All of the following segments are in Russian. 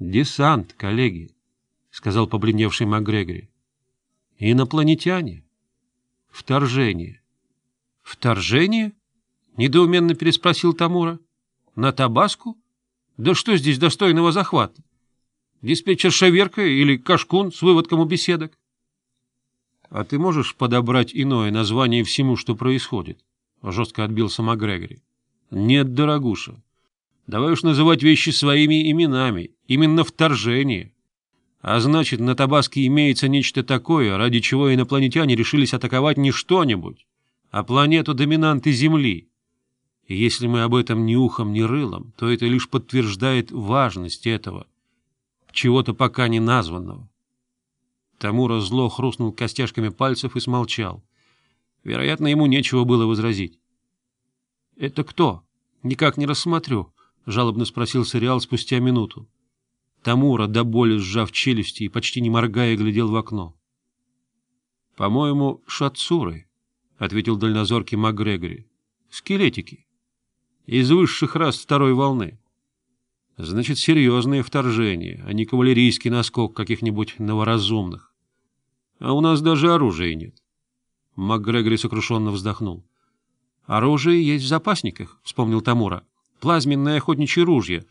«Десант, коллеги», — сказал побледневший МакГрегори. «Инопланетяне. Вторжение». «Вторжение?» — недоуменно переспросил Тамура. «На Табаску? Да что здесь достойного захвата? Диспетчер Шеверка или Кашкун с выводком у беседок?» «А ты можешь подобрать иное название всему, что происходит?» — жестко отбился МакГрегори. «Нет, дорогуша, Давай уж называть вещи своими именами, именно вторжение. А значит, на Табаске имеется нечто такое, ради чего инопланетяне решились атаковать не что-нибудь, а планету доминанты Земли. И если мы об этом ни ухом, ни рылом, то это лишь подтверждает важность этого, чего-то пока не названного. Тамура зло хрустнул костяшками пальцев и смолчал. Вероятно, ему нечего было возразить. — Это кто? Никак не рассмотрю жалобно спросил Сориал спустя минуту. Тамура, до боли сжав челюсти и почти не моргая, глядел в окно. — По-моему, шатсуры, — ответил дальнозоркий МакГрегори. — Скелетики. Из высших раз второй волны. — Значит, серьезное вторжение, а не кавалерийский наскок каких-нибудь новоразумных. — А у нас даже оружия нет. МакГрегори сокрушенно вздохнул. — Оружие есть в запасниках, — вспомнил Тамура. — плазменное охотничье ружье.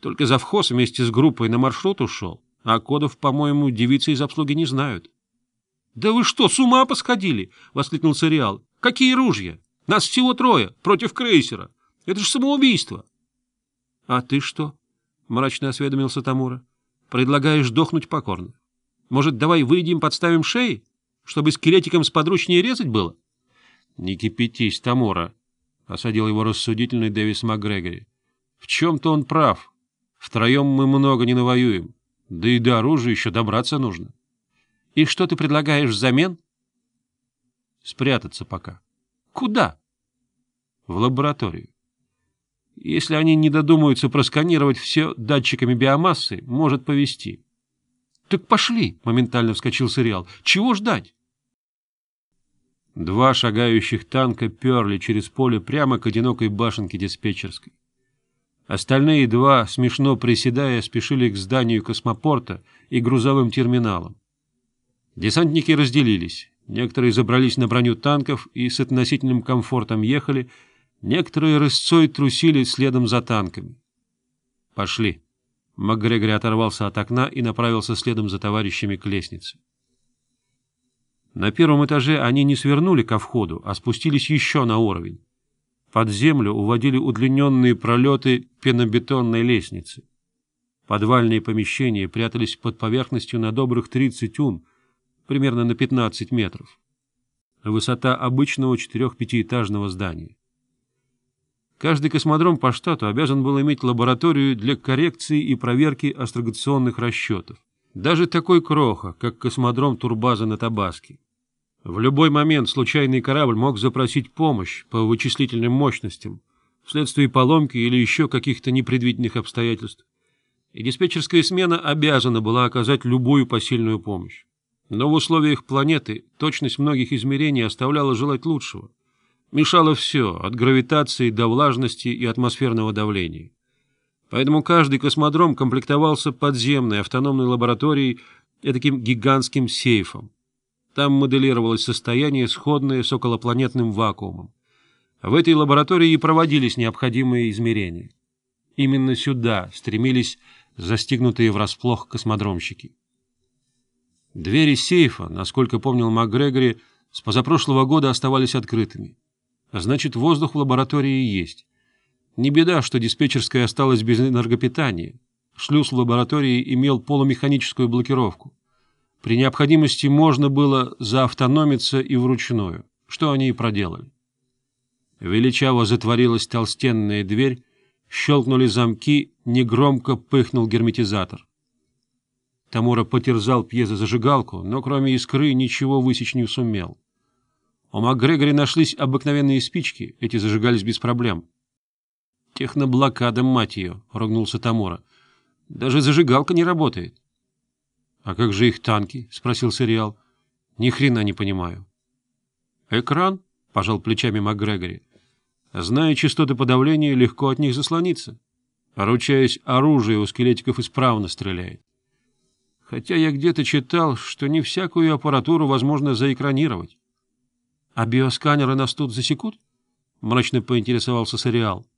Только завхоз вместе с группой на маршрут ушел, а кодов, по-моему, девицы из обслуги не знают. — Да вы что, с ума посходили? — воскликнул Сориал. — Какие ружья? Нас всего трое, против крейсера. Это же самоубийство. — А ты что? — мрачно осведомился Тамура. — Предлагаешь дохнуть покорно. Может, давай выйдем, подставим шеи, чтобы скелетиком сподручнее резать было? — Не кипятись, Тамура, — осадил его рассудительный Дэвис МакГрегори. — В чем-то он прав. Втроем мы много не навоюем. Да и до оружия еще добраться нужно. — И что ты предлагаешь взамен? — Спрятаться пока. — Куда? — В лабораторию. Если они не додумаются просканировать все датчиками биомассы, может повести. Так пошли, — моментально вскочил Сериал. — Чего ждать? Два шагающих танка перли через поле прямо к одинокой башенке диспетчерской. Остальные два, смешно приседая, спешили к зданию космопорта и грузовым терминалам. Десантники разделились. Некоторые забрались на броню танков и с относительным комфортом ехали, некоторые рысцой трусили следом за танками. «Пошли». МакГрегори оторвался от окна и направился следом за товарищами к лестнице. На первом этаже они не свернули ко входу, а спустились еще на уровень. Под землю уводили удлиненные пролеты пенобетонной лестницы. Подвальные помещения прятались под поверхностью на добрых 30 ун, примерно на 15 метров. Высота обычного четырех-пятиэтажного здания. Каждый космодром по штату обязан был иметь лабораторию для коррекции и проверки астрогационных расчетов. Даже такой кроха, как космодром Турбаза на Табаске. В любой момент случайный корабль мог запросить помощь по вычислительным мощностям вследствие поломки или еще каких-то непредвиденных обстоятельств, и диспетчерская смена обязана была оказать любую посильную помощь. Но в условиях планеты точность многих измерений оставляла желать лучшего. Мешало все, от гравитации до влажности и атмосферного давления. Поэтому каждый космодром комплектовался подземной автономной лабораторией и таким гигантским сейфом. Там моделировалось состояние, сходное с околопланетным вакуумом. В этой лаборатории и проводились необходимые измерения. Именно сюда стремились застигнутые врасплох космодромщики. Двери сейфа, насколько помнил МакГрегори, с позапрошлого года оставались открытыми. А значит, воздух в лаборатории есть. Не беда, что диспетчерская осталась без энергопитания. Шлюз в лаборатории имел полумеханическую блокировку. При необходимости можно было заавтономиться и вручную, что они и проделали. Величаво затворилась толстенная дверь, щелкнули замки, негромко пыхнул герметизатор. Тамура потерзал пьезозажигалку, но кроме искры ничего высечь не сумел. У МакГрегори нашлись обыкновенные спички, эти зажигались без проблем. «Техноблокада, мать ее!» — ругнулся Тамура. «Даже зажигалка не работает». — А как же их танки? — спросил Сериал. — Ни хрена не понимаю. — Экран? — пожал плечами МакГрегори. — Зная частоты подавления, легко от них заслониться. Ручаясь, оружие у скелетиков исправно стреляет. Хотя я где-то читал, что не всякую аппаратуру возможно заэкранировать. — А биосканеры нас тут засекут? — мрачно поинтересовался Сериал. —